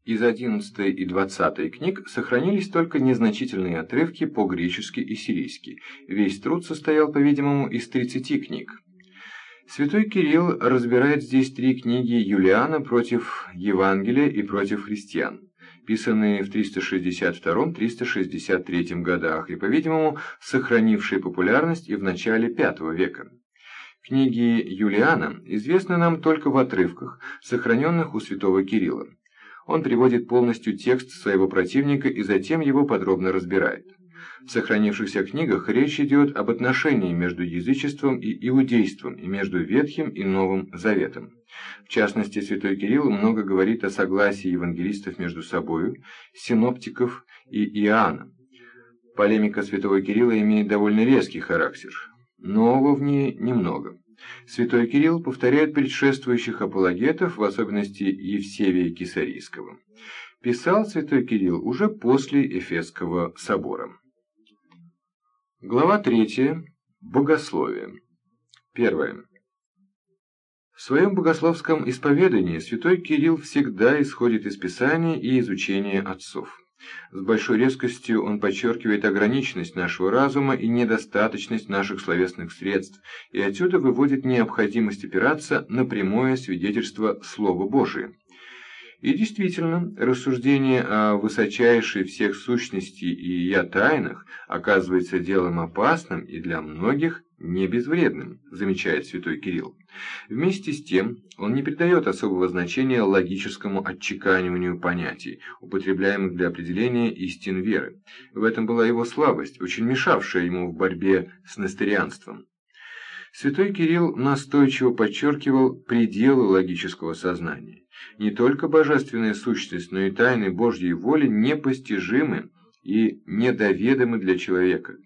Из 11 и 20 книг сохранились только незначительные отрывки по-гречески и сирийски. Весь труд состоял, по-видимому, из 30 книг. Святой Кирилл разбирает здесь три книги Юлиана против Евангелия и против христиан, писанные в 362-363 годах и, по-видимому, сохранившие популярность и в начале V века. Книги Юлиана известны нам только в отрывках, сохраненных у святого Кирилла. Он приводит полностью текст своего противника и затем его подробно разбирает. В сохранившихся книгах речь идет об отношении между язычеством и иудейством и между Ветхим и Новым Заветом. В частности, святой Кирилл много говорит о согласии евангелистов между собою, синоптиков и Иоанна. Полемика святого Кирилла имеет довольно резкий характер. Нового в ней немного. Святой Кирилл повторяет предшествующих апологетов, в особенности Евсевия Кисарийского. Писал святой Кирилл уже после Эфесского собора. Глава 3. Богословие. Первое. В своем богословском исповедании святой Кирилл всегда исходит из Писания и изучения отцов. С большой резкостью он подчеркивает ограниченность нашего разума и недостаточность наших словесных средств, и отсюда выводит необходимость опираться на прямое свидетельство Слова Божия. И действительно, рассуждение о высочайшей всех сущностей и я тайнах оказывается делом опасным и для многих не безвредным, замечает святой Кирилл. Вместе с тем, он не придает особого значения логическому отчеканиванию понятий, употребляемых для определения истин веры. В этом была его слабость, очень мешавшая ему в борьбе с несторианством. Святой Кирилл настойчиво подчеркивал пределы логического сознания. Не только божественная сущность, но и тайны Божьей воли непостижимы и недоведомы для человека,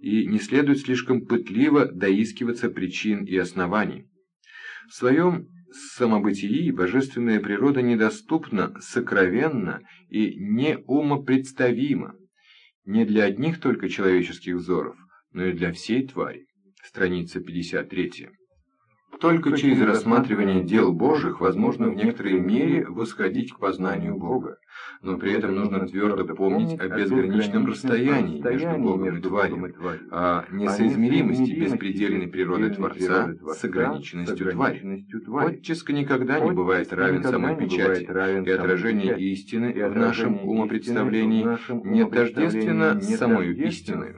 и не следует слишком пытливо доискиваться причин и оснований. В своем самобытии божественная природа недоступна, сокровенна и неумопредставима, не для одних только человеческих взоров, но и для всей твари. Страница 53. Только через рассматривание дел Божьих возможно в некоторой мере восходить к познанию Бога, но при этом нужно твердо помнить о безграничном расстоянии между Богом и тварью, о несоизмеримости беспредельной природы Творца с ограниченностью твари. Отческа никогда не бывает равен самой печати, и отражение истины в нашем умопредставлении не тождественно самой истиной.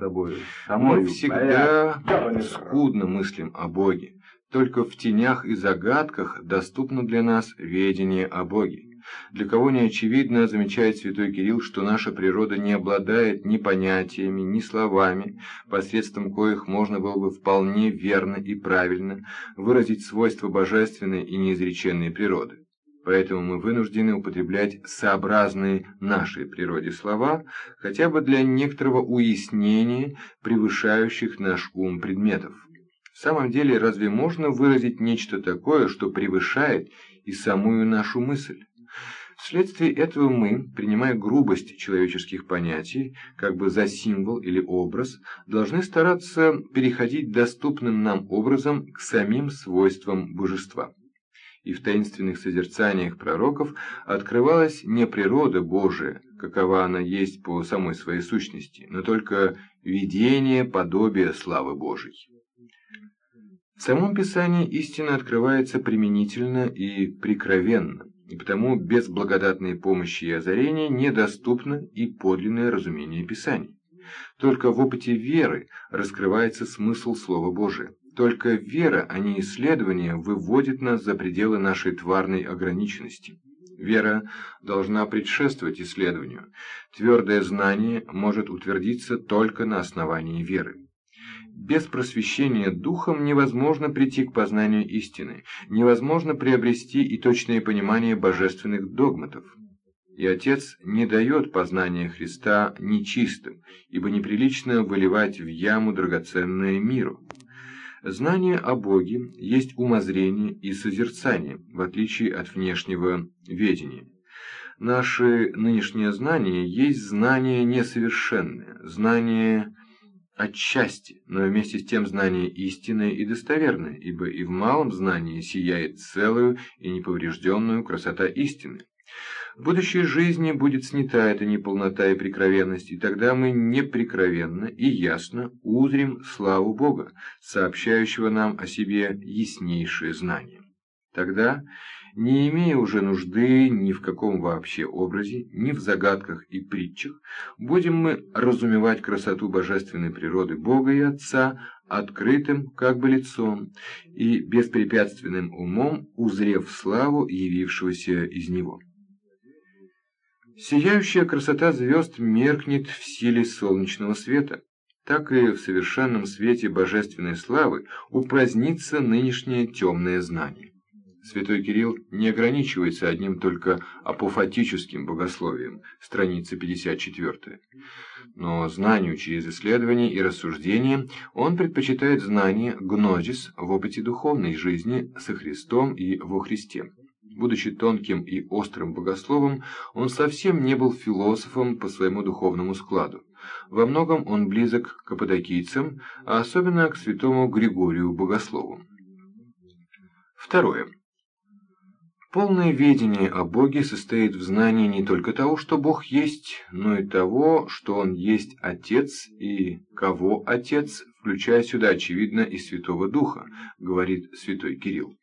Мы всегда скудно мыслим о Боге. Только в тенях и загадках доступно для нас ведение о Боге. Для кого не очевидно, замечает святой Кирилл, что наша природа не обладает ни понятиями, ни словами, посредством коих можно было бы вполне верно и правильно выразить свойства божественной и неизреченной природы. Поэтому мы вынуждены употреблять сообразные нашей природе слова, хотя бы для некоторого уяснения превышающих наш ум предметов. Самом деле, разве можно выразить нечто такое, что превышает и самую нашу мысль? Вследствие этого мы, принимая грубость человеческих понятий, как бы за символ или образ, должны стараться переходить доступным нам образом к самим свойствам божества. И в таинственных созерцаниях пророков открывалась не природа Божия, какова она есть по самой своей сущности, но только видение подобия славы Божией. В самом Писании истина открывается применительно и прикровенно, и потому без благодатной помощи и озарения недоступно и подлинное разумение Писаний. Только в опыте веры раскрывается смысл Слова Божия. Только вера, а не исследование, выводит нас за пределы нашей тварной ограниченности. Вера должна предшествовать исследованию. Твердое знание может утвердиться только на основании веры. Без просвещения духом невозможно прийти к познанию истины, невозможно приобрести и точное понимание божественных догматов. И Отец не дает познания Христа нечистым, ибо неприлично выливать в яму драгоценное миру. Знание о Боге есть умозрение и созерцание, в отличие от внешнего ведения. Наши нынешние знания есть знание несовершенное, знание отчасти, но вместе с тем знание истинное и достоверное, ибо и в малом знании сияет целую и неповрежденную красота истины. В будущей жизни будет снята эта неполнота и прикровенность, и тогда мы неприкровенно и ясно узрим славу Бога, сообщающего нам о себе яснейшее знание. Тогда, не имея уже нужды ни в каком вообще образе, ни в загадках и притчах, будем мы разумевать красоту божественной природы Бога и Отца открытым как бы лицом и беспрепятственным умом, узрев славу явившегося из Него. Сияющая красота звезд меркнет в силе солнечного света. Так и в совершенном свете божественной славы упразднится нынешнее темное знание. Святой Кирилл не ограничивается одним только апофатическим богословием, страница 54. Но знанию через исследование и рассуждение он предпочитает знание гнозис в опыте духовной жизни со Христом и во Христе. Будучи тонким и острым богословом, он совсем не был философом по своему духовному складу. Во многом он близок к каппадокийцам, а особенно к святому Григорию Богослову. Второе. Полное ведение о Боге состоит в знании не только того, что Бог есть, но и того, что Он есть Отец и кого Отец, включая сюда, очевидно, и Святого Духа, говорит святой Кирилл.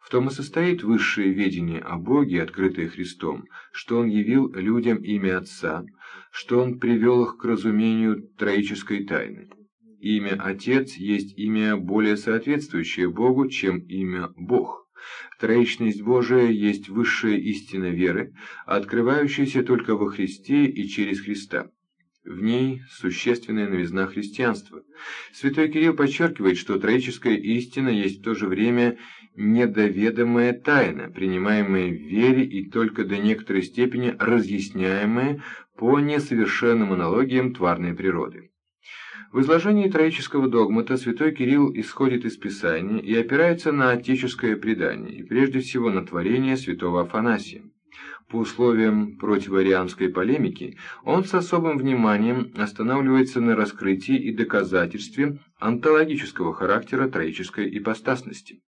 В том и состоит высшее ведение о Боге, открытое Христом, что Он явил людям имя Отца, что Он привел их к разумению троической тайны. Имя Отец есть имя более соответствующее Богу, чем имя Бог. Троичность Божия есть высшая истина веры, открывающаяся только во Христе и через Христа. В ней существенная новизна христианства. Святой Кирилл подчеркивает, что троическая истина есть в то же время недоведомая тайна, принимаемая в вере и только до некоторой степени разъясняемая по несовершенным аналогиям тварной природы. В изложении троического догмата святой Кирилл исходит из Писания и опирается на отеческое предание, и прежде всего на творение святого Афанасия. По условиям противоарианской полемики, он с особым вниманием останавливается на раскрытии и доказательстве онтологического характера троической ипостасности.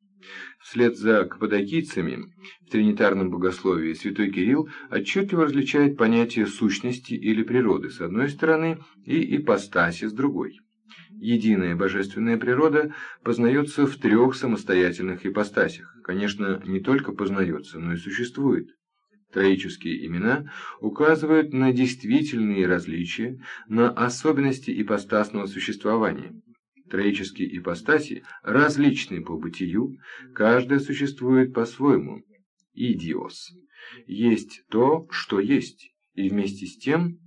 Вслед за каппадокийцами в тринитарном богословии святой Кирилл отчетливо различает понятие сущности или природы с одной стороны и ипостаси с другой. Единая божественная природа познается в трех самостоятельных ипостасях. Конечно, не только познается, но и существует. Троические имена указывают на действительные различия, на особенности ипостасного существования. Троические ипостаси различны по бытию, каждая существует по-своему. Идиос. Есть то, что есть, и вместе с тем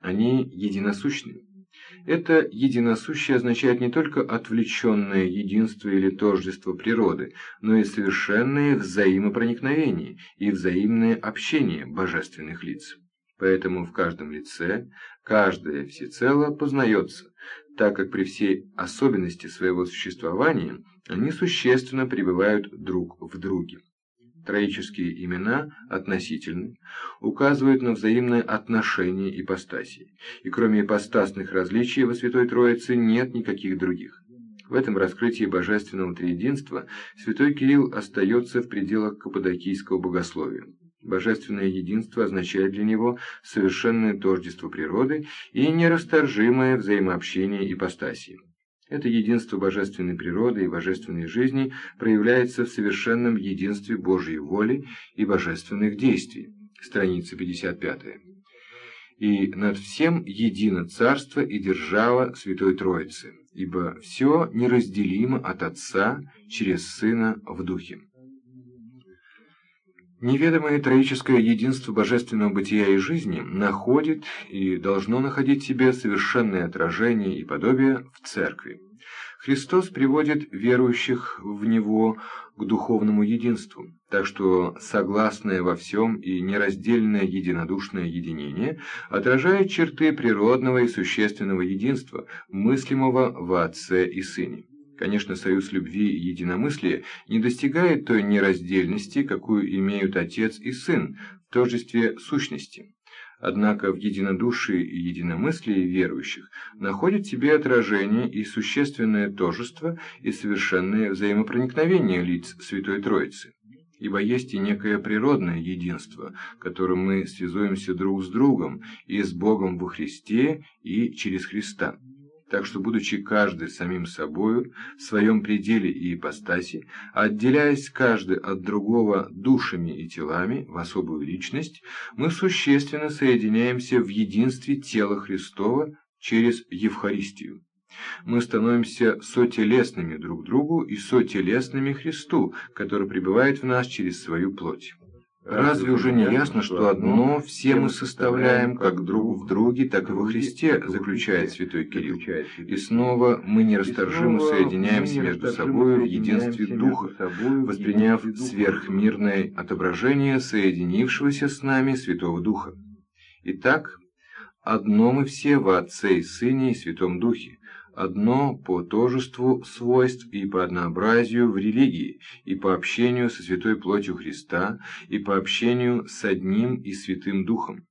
они единосущны. Это единосущее означает не только отвлеченное единство или тождество природы, но и совершенное взаимопроникновение и взаимное общение божественных лиц. Поэтому в каждом лице каждое всецело познается, так как при всей особенности своего существования они существенно пребывают друг в друге. Троические имена относительны, указывают на взаимное отношение ипостасей, и кроме ипостасных различий во Святой Троице нет никаких других. В этом раскрытии божественного триединства святой Кирилл остается в пределах каппадокийского богословия. Божественное единство означает для него совершенное тождество природы и нерасторжимое взаимообщение ипостасий. Это единство божественной природы и божественной жизни проявляется в совершенном единстве Божьей воли и божественных действий. Страница 55. и над всем едино царство и держава Святой Троицы, ибо все неразделимо от Отца через Сына в Духе. Неведомое троическое единство божественного бытия и жизни находит и должно находить себе совершенное отражение и подобие в Церкви. Христос приводит верующих в Него к духовному единству, так что согласное во всем и нераздельное единодушное единение отражает черты природного и существенного единства, мыслимого в Отце и Сыне. Конечно, союз любви и единомыслия не достигает той нераздельности, какую имеют отец и сын в тождестве сущности. Однако в единодушии и единомыслии верующих находит себе отражение и существенное тожество и совершенное взаимопроникновение лиц Святой Троицы. Ибо есть и некое природное единство, которым мы связуемся друг с другом и с Богом во Христе и через Христа так что, будучи каждый самим собою, в своем пределе и ипостаси, отделяясь каждый от другого душами и телами в особую личность, мы существенно соединяемся в единстве тела Христова через Евхаристию. Мы становимся сотелесными друг другу и сотелесными Христу, который пребывает в нас через свою плоть. Разве уже не ясно, что одно все мы составляем как друг в друге, так и во Христе, заключает святой Кирилл. И снова мы нерасторжимо соединяемся между собой в единстве Духа, восприняв сверхмирное отображение соединившегося с нами Святого Духа. Итак, одно мы все во Отце и Сыне и Святом Духе, одно по тожеству свойств и по однообразию в религии, и по общению со святой плотью Христа, и по общению с одним и святым Духом.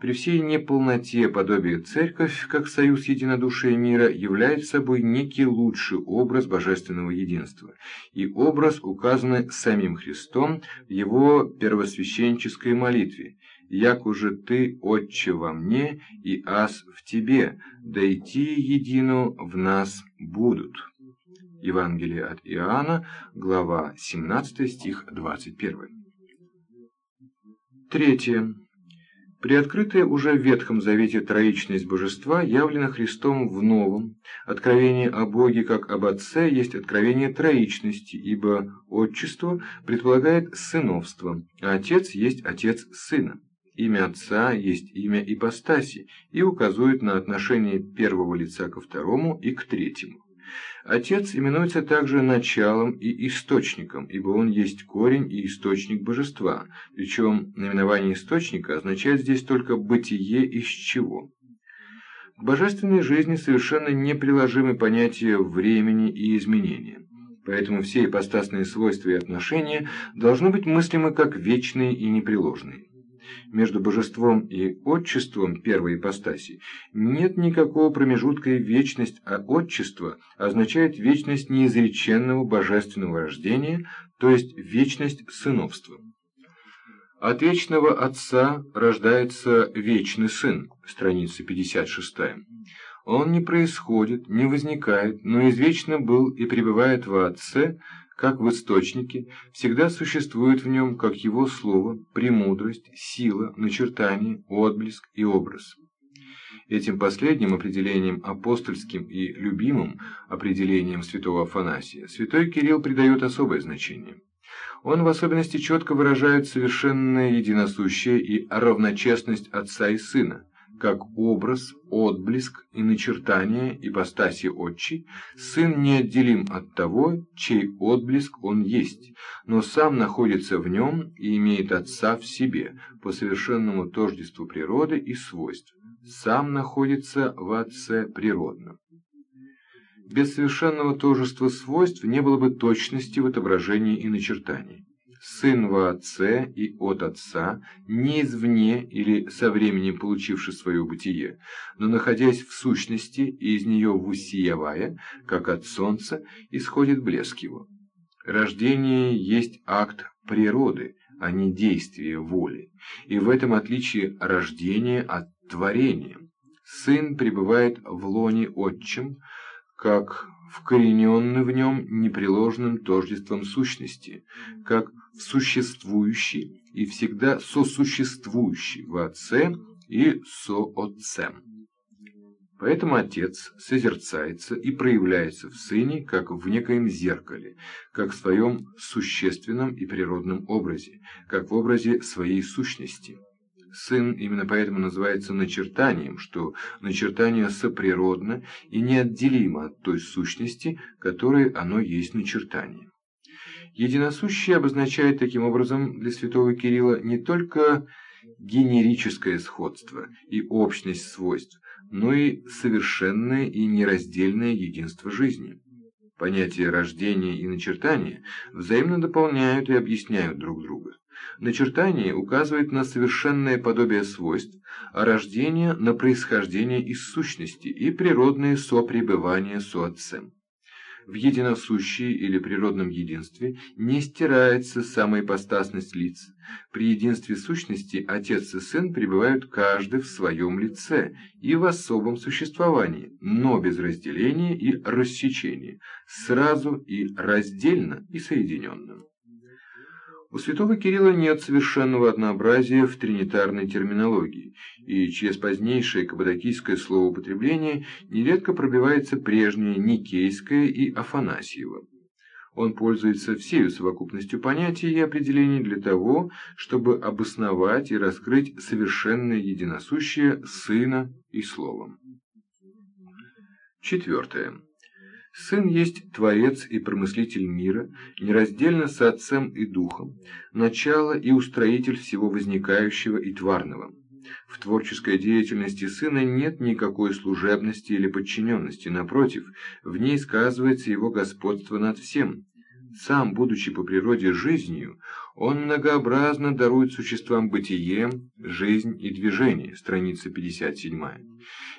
При всей неполноте подобия церковь, как союз единодушия мира, является собой некий лучший образ божественного единства, и образ, указанный самим Христом в его первосвященческой молитве – як уже ты, Отче, во мне, и ас в тебе, да идти едину в нас будут». Евангелие от Иоанна, глава 17, стих 21. Третье. Приоткрытая уже в Ветхом Завете троичность Божества явлена Христом в Новом. Откровение о Боге как об Отце есть откровение троичности, ибо отчество предполагает сыновство, а Отец есть Отец Сына. Имя Отца есть имя ипостаси и указывает на отношение первого лица ко второму и к третьему. Отец именуется также началом и источником, ибо он есть корень и источник божества, причем наименование источника означает здесь только «бытие из чего». К божественной жизни совершенно неприложимы понятия времени и изменения. Поэтому все ипостасные свойства и отношения должны быть мыслимы как вечные и непреложные между божеством и отчеством первой ипостаси нет никакого промежутка и вечность, а отчество означает вечность неизреченного божественного рождения, то есть вечность сыновства. От вечного Отца рождается вечный Сын, страница 56. Он не происходит, не возникает, но извечно был и пребывает во Отце, как в источнике, всегда существует в нем, как его слово, премудрость, сила, начертание, отблеск и образ. Этим последним определением апостольским и любимым определением святого Афанасия святой Кирилл придает особое значение. Он в особенности четко выражает совершенное единосущее и равночестность отца и сына, как образ, отблеск и начертание ипостаси отчий, сын неотделим от того, чей отблеск он есть, но сам находится в нем и имеет отца в себе, по совершенному тождеству природы и свойств, сам находится в отце природном. Без совершенного тожества свойств не было бы точности в отображении и начертании сын во отце и от отца, не извне или со временем получивший свое бытие, но находясь в сущности и из нее вусиявая, как от солнца, исходит блеск его. Рождение есть акт природы, а не действие воли, и в этом отличие рождения от творения. Сын пребывает в лоне отчим, как вкорененный в нем непреложным тождеством сущности, как существующий и всегда сосуществующий в Отце и соотцем. Поэтому Отец созерцается и проявляется в Сыне, как в некоем зеркале, как в своем существенном и природном образе, как в образе своей сущности. Сын именно поэтому называется начертанием, что начертание соприродно и неотделимо от той сущности, которой оно есть начертание. Единосущее обозначает таким образом для святого Кирилла не только генерическое сходство и общность свойств, но и совершенное и нераздельное единство жизни. Понятия рождения и начертания взаимно дополняют и объясняют друг друга. Начертание указывает на совершенное подобие свойств, а рождение – на происхождение из сущности и природное сопребывание с отцем в единосущии или природном единстве не стирается самоипостасность лиц. При единстве сущности отец и сын пребывают каждый в своем лице и в особом существовании, но без разделения и рассечения, сразу и раздельно и соединенно. У святого Кирилла нет совершенного однообразия в тринитарной терминологии, и через позднейшее каппадокийское словоупотребление нередко пробивается прежнее Никейское и Афанасьево. Он пользуется всею совокупностью понятий и определений для того, чтобы обосновать и раскрыть совершенное единосущее Сына и Словом. Четвертое. Сын есть Творец и Промыслитель мира, нераздельно с Отцем и Духом, начало и устроитель всего возникающего и тварного. В творческой деятельности Сына нет никакой служебности или подчиненности, напротив, в ней сказывается его господство над всем. Сам, будучи по природе жизнью, он многообразно дарует существам бытие, жизнь и движение, страница 57.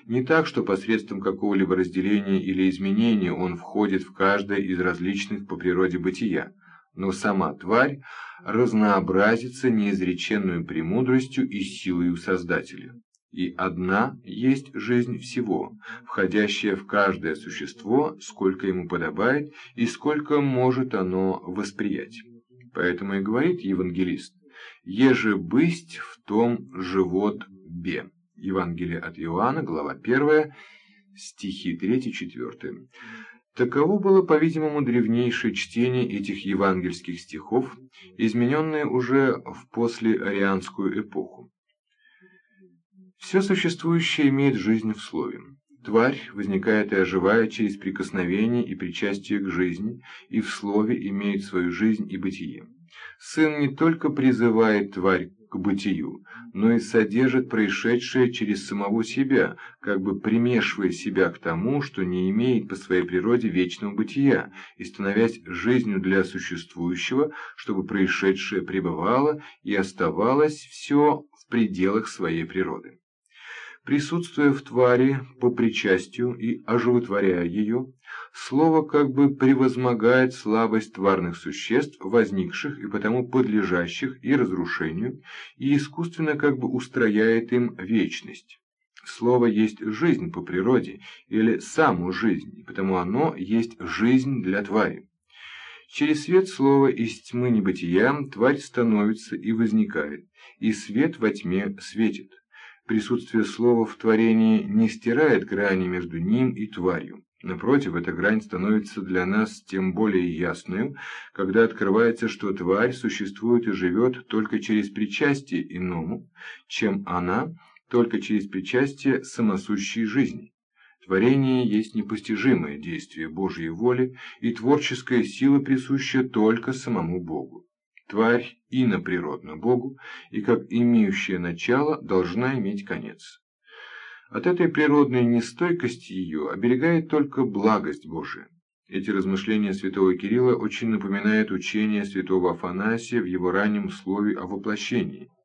Не так, что посредством какого-либо разделения или изменения он входит в каждое из различных по природе бытия, но сама тварь разнообразится неизреченную премудростью и силою Создателя. И одна есть жизнь всего, входящая в каждое существо, сколько ему подобает и сколько может оно восприять. Поэтому и говорит евангелист, «Еже бысть в том живот бе». Евангелие от Иоанна, глава 1, стихи 3-4. Таково было, по-видимому, древнейшее чтение этих евангельских стихов, измененное уже в послеарианскую эпоху. Все существующее имеет жизнь в слове. Тварь возникает и оживает через прикосновение и причастие к жизни, и в слове имеет свою жизнь и бытие. Сын не только призывает тварь к бытию, но и содержит происшедшее через самого себя, как бы примешивая себя к тому, что не имеет по своей природе вечного бытия, и становясь жизнью для существующего, чтобы происшедшее пребывало и оставалось все в пределах своей природы присутствуя в твари по причастию и оживотворяя ее, слово как бы превозмогает слабость тварных существ, возникших и потому подлежащих и разрушению, и искусственно как бы устрояет им вечность. Слово есть жизнь по природе, или саму жизнь, и потому оно есть жизнь для твари. Через свет слова из тьмы небытия тварь становится и возникает, и свет во тьме светит. Присутствие слова в творении не стирает грани между ним и тварью. Напротив, эта грань становится для нас тем более ясной, когда открывается, что тварь существует и живет только через причастие иному, чем она только через причастие самосущей жизни. Творение есть непостижимое действие Божьей воли, и творческая сила присуща только самому Богу. Тварь иноприродна Богу, и как имеющее начало должна иметь конец. От этой природной нестойкости ее оберегает только благость Божия. Эти размышления святого Кирилла очень напоминают учение святого Афанасия в его раннем слове о воплощении –